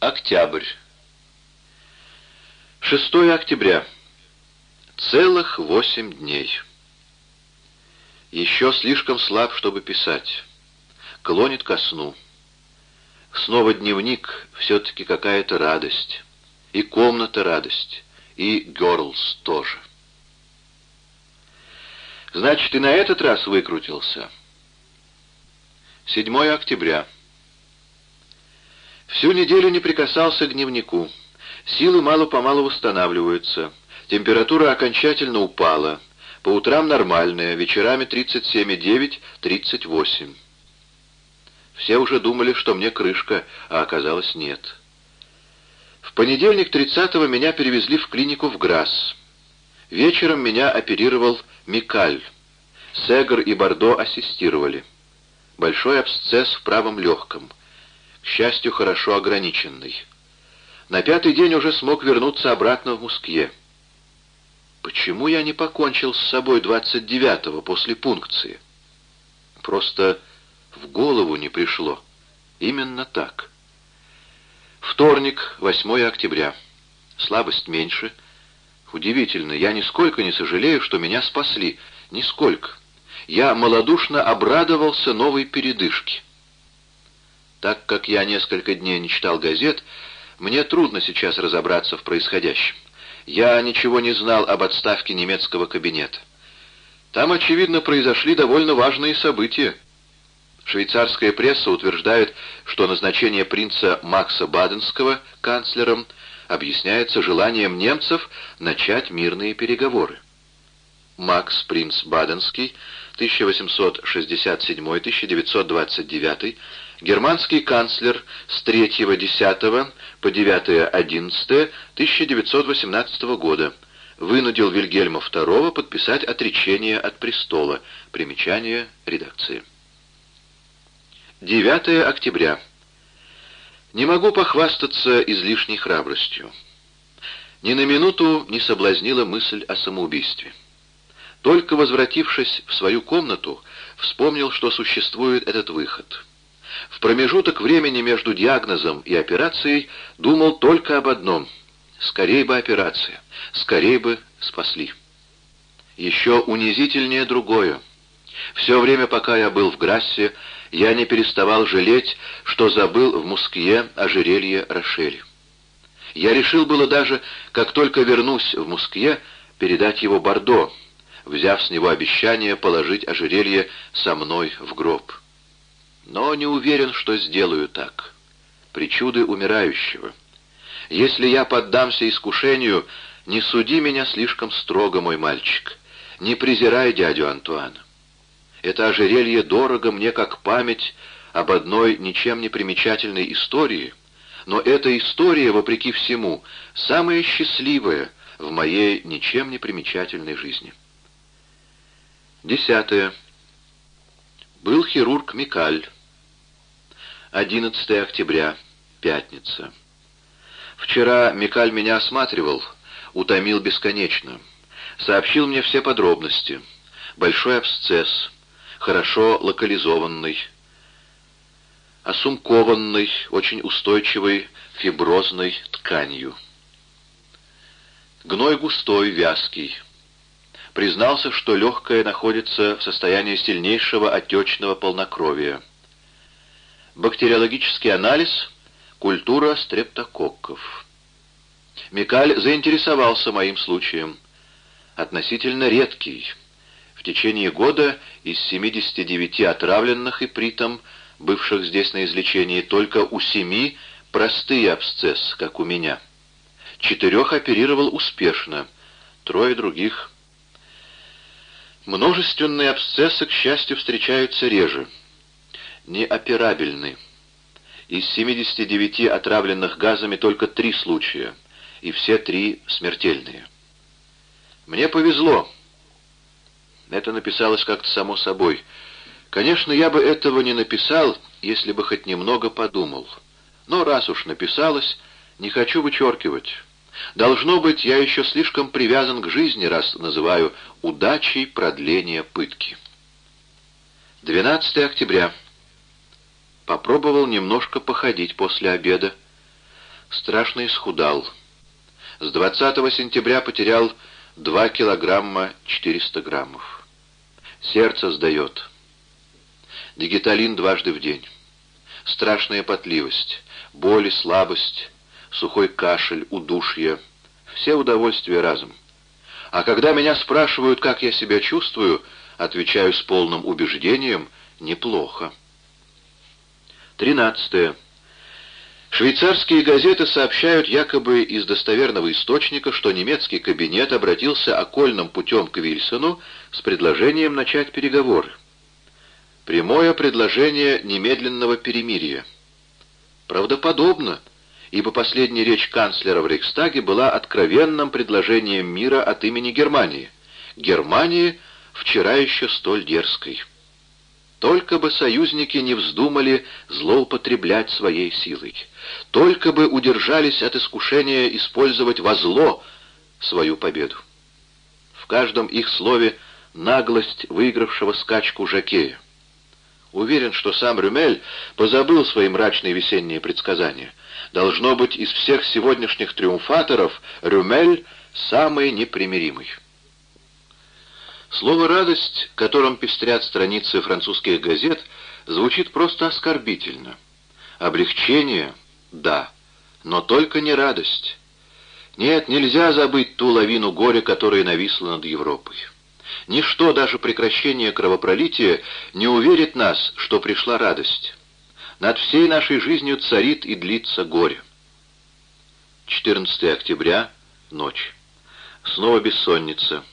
Октябрь. 6 октября. Целых восемь дней. Еще слишком слаб, чтобы писать. Клонит ко сну. Снова дневник, все-таки какая-то радость. И комната радость, и Герлс тоже. Значит, и на этот раз выкрутился. 7 октября. Всю неделю не прикасался к дневнику. Силы мало-помалу восстанавливаются. Температура окончательно упала. По утрам нормальная, вечерами 37,9-38. Все уже думали, что мне крышка, а оказалось нет. В понедельник 30-го меня перевезли в клинику в Грасс. Вечером меня оперировал Микаль. Сегр и Бордо ассистировали. Большой абсцесс в правом легком. К счастью, хорошо ограниченный. На пятый день уже смог вернуться обратно в Мускье. Почему я не покончил с собой 29-го после пункции? Просто в голову не пришло. Именно так. Вторник, 8 октября. Слабость меньше. Удивительно, я нисколько не сожалею, что меня спасли. Нисколько. Я малодушно обрадовался новой передышке. Так как я несколько дней не читал газет, мне трудно сейчас разобраться в происходящем. Я ничего не знал об отставке немецкого кабинета. Там, очевидно, произошли довольно важные события. Швейцарская пресса утверждает, что назначение принца Макса Баденского канцлером объясняется желанием немцев начать мирные переговоры. Макс, принц Баденский, 1867-1929, германский канцлер с 3-10 по 9-11 1918 года, вынудил Вильгельма II подписать отречение от престола. Примечание редакции. 9 октября. Не могу похвастаться излишней храбростью. Ни на минуту не соблазнила мысль о самоубийстве. Только возвратившись в свою комнату, вспомнил, что существует этот выход. В промежуток времени между диагнозом и операцией думал только об одном — скорей бы операция, скорей бы спасли. Еще унизительнее другое. Все время, пока я был в Грассе, я не переставал жалеть, что забыл в Мускье ожерелье Рошель. Я решил было даже, как только вернусь в Мускье, передать его Бордо, взяв с него обещание положить ожерелье со мной в гроб. Но не уверен, что сделаю так. Причуды умирающего. Если я поддамся искушению, не суди меня слишком строго, мой мальчик. Не презирай дядю Антуана. Это ожерелье дорого мне как память об одной ничем не примечательной истории, но эта история, вопреки всему, самая счастливая в моей ничем не примечательной жизни. Десятое. Был хирург Микаль. 11 октября. Пятница. Вчера Микаль меня осматривал, утомил бесконечно. Сообщил мне все подробности. Большой абсцесс, хорошо локализованный, осумкованный, очень устойчивой фиброзной тканью. Гной густой, вязкий. Признался, что легкое находится в состоянии сильнейшего отечного полнокровия. Бактериологический анализ — культура стрептококков. Микаль заинтересовался моим случаем. Относительно редкий — в течение года из 79 отравленных и притом, бывших здесь на излечении, только у семи простые абсцесс, как у меня. Четырех оперировал успешно, трое других. Множественные абсцессы, к счастью, встречаются реже. Неоперабельны. Из 79 отравленных газами только три случая, и все три смертельные. Мне повезло. Это написалось как-то само собой. Конечно, я бы этого не написал, если бы хоть немного подумал. Но раз уж написалось, не хочу вычеркивать. Должно быть, я еще слишком привязан к жизни, раз называю удачей продления пытки. 12 октября. Попробовал немножко походить после обеда. страшно исхудал. С 20 сентября потерял 2 килограмма 400 граммов. Сердце сдает. Дигиталин дважды в день. Страшная потливость, боль и слабость, сухой кашель, удушье. Все удовольствия разом. А когда меня спрашивают, как я себя чувствую, отвечаю с полным убеждением «неплохо». 13. Швейцарские газеты сообщают якобы из достоверного источника, что немецкий кабинет обратился окольным путем к Вильсону с предложением начать переговоры. Прямое предложение немедленного перемирия. Правдоподобно, ибо последняя речь канцлера в Рейхстаге была откровенным предложением мира от имени Германии. Германии, вчера еще столь дерзкой. Только бы союзники не вздумали злоупотреблять своей силой. Только бы удержались от искушения использовать во зло свою победу. В каждом их слове наглость выигравшего скачку Жакея. Уверен, что сам Рюмель позабыл свои мрачные весенние предсказания. Должно быть, из всех сегодняшних триумфаторов Рюмель самый непримиримый. Слово «радость», которым пестрят страницы французских газет, звучит просто оскорбительно. Облегчение — да, но только не радость. Нет, нельзя забыть ту лавину горя, которая нависла над Европой. Ничто, даже прекращение кровопролития, не уверит нас, что пришла радость. Над всей нашей жизнью царит и длится горе. 14 октября, ночь. Снова бессонница.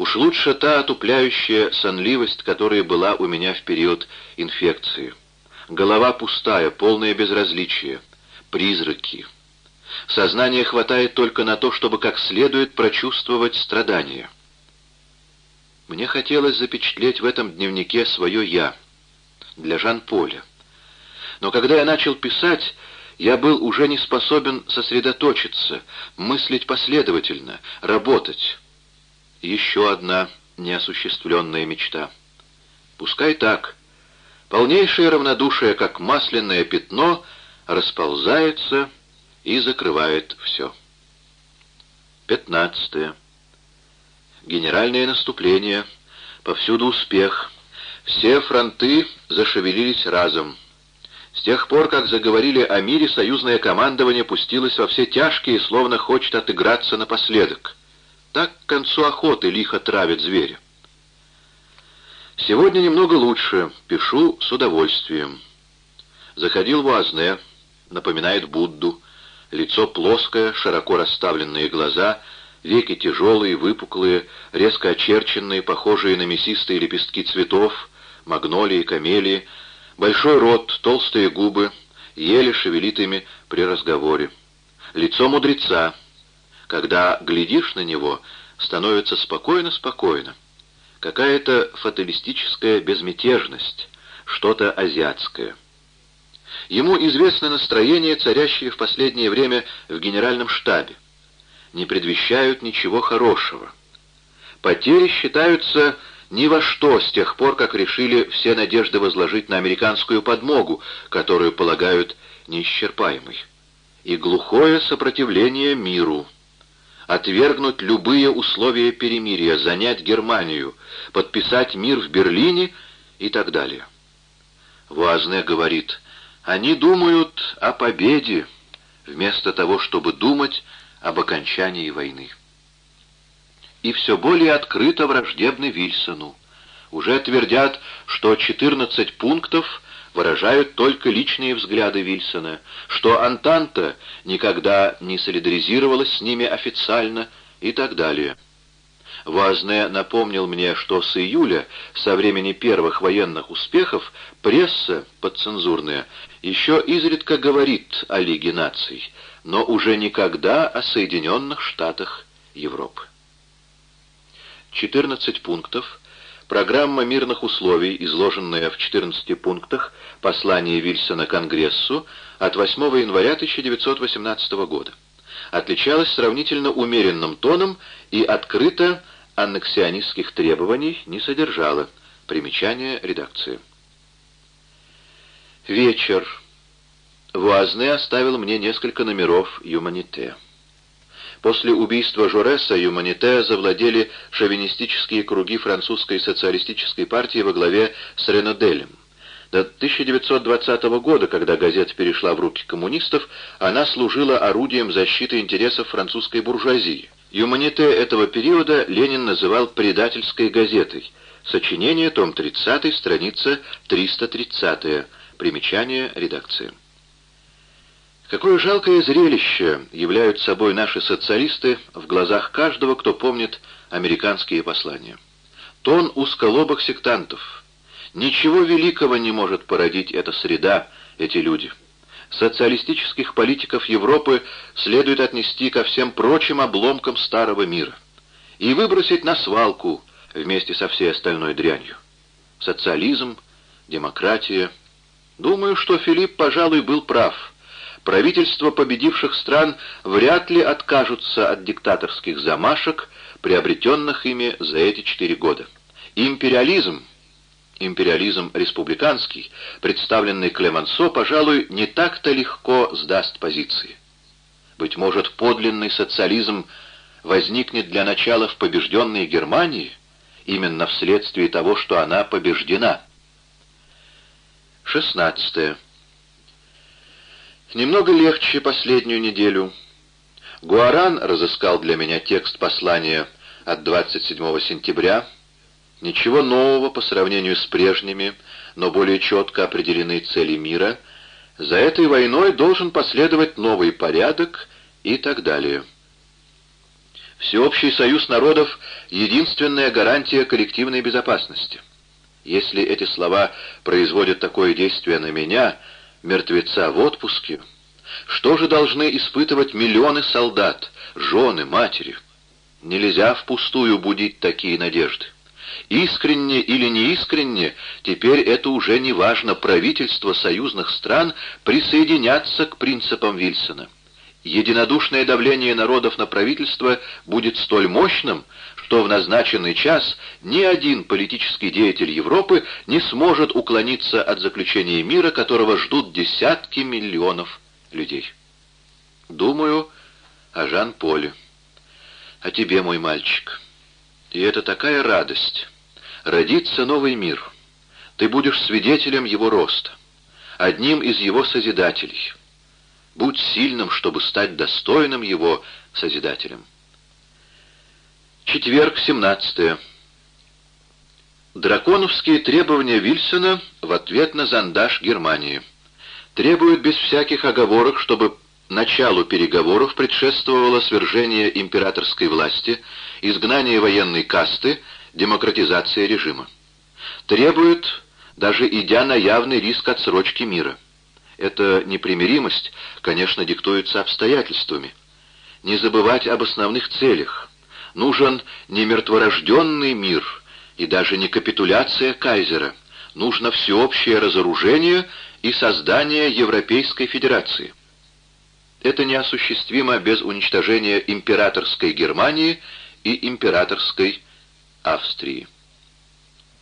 Уж лучше та отупляющая сонливость, которая была у меня в период инфекции. Голова пустая, полное безразличие. Призраки. Сознание хватает только на то, чтобы как следует прочувствовать страдания. Мне хотелось запечатлеть в этом дневнике свое «я» для Жан-Поля. Но когда я начал писать, я был уже не способен сосредоточиться, мыслить последовательно, работать. Еще одна неосуществленная мечта. Пускай так. Полнейшее равнодушие, как масляное пятно, расползается и закрывает все. Пятнадцатое. Генеральное наступление. Повсюду успех. Все фронты зашевелились разом. С тех пор, как заговорили о мире, союзное командование пустилось во все тяжкие, словно хочет отыграться напоследок. Так к концу охоты лихо травит зверя. Сегодня немного лучше, пишу с удовольствием. Заходил в Уазне, напоминает Будду, лицо плоское, широко расставленные глаза, веки тяжелые, выпуклые, резко очерченные, похожие на мясистые лепестки цветов, магнолии, камелии, большой рот, толстые губы, еле шевелит ими при разговоре. Лицо мудреца — когда глядишь на него, становится спокойно-спокойно. Какая-то фаталистическая безмятежность, что-то азиатское. Ему известно настроение, царящее в последнее время в генеральном штабе. Не предвещают ничего хорошего. Потери считаются ни во что с тех пор, как решили все надежды возложить на американскую подмогу, которую полагают неисчерпаемой. И глухое сопротивление миру — отвергнуть любые условия перемирия, занять Германию, подписать мир в Берлине и так далее. Вуазне говорит, они думают о победе, вместо того, чтобы думать об окончании войны. И все более открыто враждебны Вильсону. Уже твердят, что 14 пунктов выражают только личные взгляды Вильсона, что Антанта никогда не солидаризировалась с ними официально и так далее. Вазне напомнил мне, что с июля, со времени первых военных успехов, пресса подцензурная еще изредка говорит о Лиге наций, но уже никогда о Соединенных Штатах Европы. 14 пунктов Программа мирных условий, изложенная в 14 пунктах послания Вильсона Конгрессу от 8 января 1918 года, отличалась сравнительно умеренным тоном и открыто аннексионистских требований не содержала. Примечание редакции. Вечер. Вуазне оставил мне несколько номеров «Юманите». После убийства Жореса «Юманите» завладели шовинистические круги французской социалистической партии во главе с Реноделем. До 1920 года, когда газета перешла в руки коммунистов, она служила орудием защиты интересов французской буржуазии. «Юманите» этого периода Ленин называл «предательской газетой». Сочинение, том 30, страница 330, примечание редакции. Какое жалкое зрелище являются собой наши социалисты в глазах каждого, кто помнит американские послания. Тон узколобых сектантов. Ничего великого не может породить эта среда, эти люди. Социалистических политиков Европы следует отнести ко всем прочим обломкам старого мира и выбросить на свалку вместе со всей остальной дрянью. Социализм, демократия. Думаю, что Филипп, пожалуй, был прав — правительства победивших стран вряд ли откажутся от диктаторских замашек, приобретенных ими за эти четыре года. Империализм, империализм республиканский, представленный Клемансо, пожалуй, не так-то легко сдаст позиции. Быть может, подлинный социализм возникнет для начала в побежденной Германии, именно вследствие того, что она побеждена. 16. Немного легче последнюю неделю. Гуаран разыскал для меня текст послания от 27 сентября. Ничего нового по сравнению с прежними, но более четко определены цели мира. За этой войной должен последовать новый порядок и так далее. Всеобщий союз народов — единственная гарантия коллективной безопасности. Если эти слова производят такое действие на меня — мертвеца в отпуске, что же должны испытывать миллионы солдат, жены, матери? Нельзя впустую будить такие надежды. Искренне или неискренне, теперь это уже не важно, правительства союзных стран присоединятся к принципам Вильсона. Единодушное давление народов на правительство будет столь мощным, что в назначенный час ни один политический деятель Европы не сможет уклониться от заключения мира, которого ждут десятки миллионов людей. Думаю о Жан-Поле, о тебе, мой мальчик. И это такая радость. Родится новый мир. Ты будешь свидетелем его роста, одним из его созидателей. Будь сильным, чтобы стать достойным его созидателем. Четверг, 17. Драконовские требования Вильсона в ответ на зондаж Германии. Требуют без всяких оговорок, чтобы началу переговоров предшествовало свержение императорской власти, изгнание военной касты, демократизация режима. Требуют, даже идя на явный риск отсрочки мира. Эта непримиримость, конечно, диктуется обстоятельствами. Не забывать об основных целях Нужен не мертворожденный мир и даже не капитуляция кайзера. Нужно всеобщее разоружение и создание Европейской Федерации. Это неосуществимо без уничтожения императорской Германии и императорской Австрии.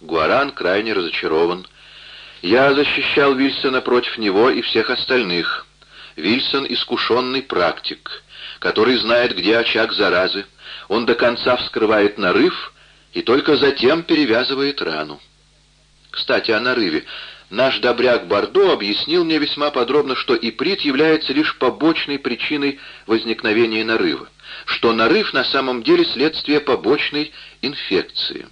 Гуаран крайне разочарован. Я защищал Вильсона против него и всех остальных. Вильсон — искушенный практик, который знает, где очаг заразы, он до конца вскрывает нарыв и только затем перевязывает рану. Кстати, о нарыве. Наш добряк Бордо объяснил мне весьма подробно, что иприт является лишь побочной причиной возникновения нарыва, что нарыв на самом деле следствие побочной инфекции.